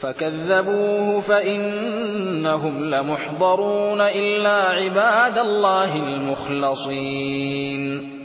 فكذبوه فإنهم لمحضرون إلا عباد الله المخلصين.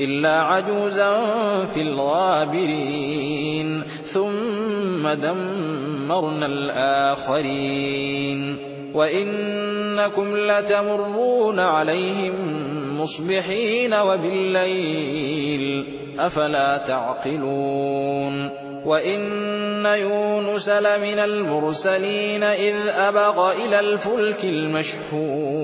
إلا عجوزا في الغابرين. ثم دمرنا الآخرين. وإنكم لتمرون عليهم مصبحين وبالليل. أفلا تعقلون. وإن يونس لمن المرسلين إذ أبغ إلى الفلك المشحون.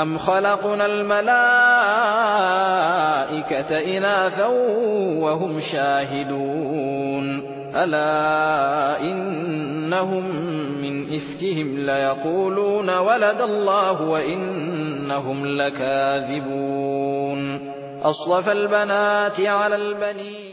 أم خلقنا الملائكة إناثا وهم شاهدون ألا إنهم من إفكهم ليقولون ولد الله وإنهم لكاذبون أصطفى البنات على البنين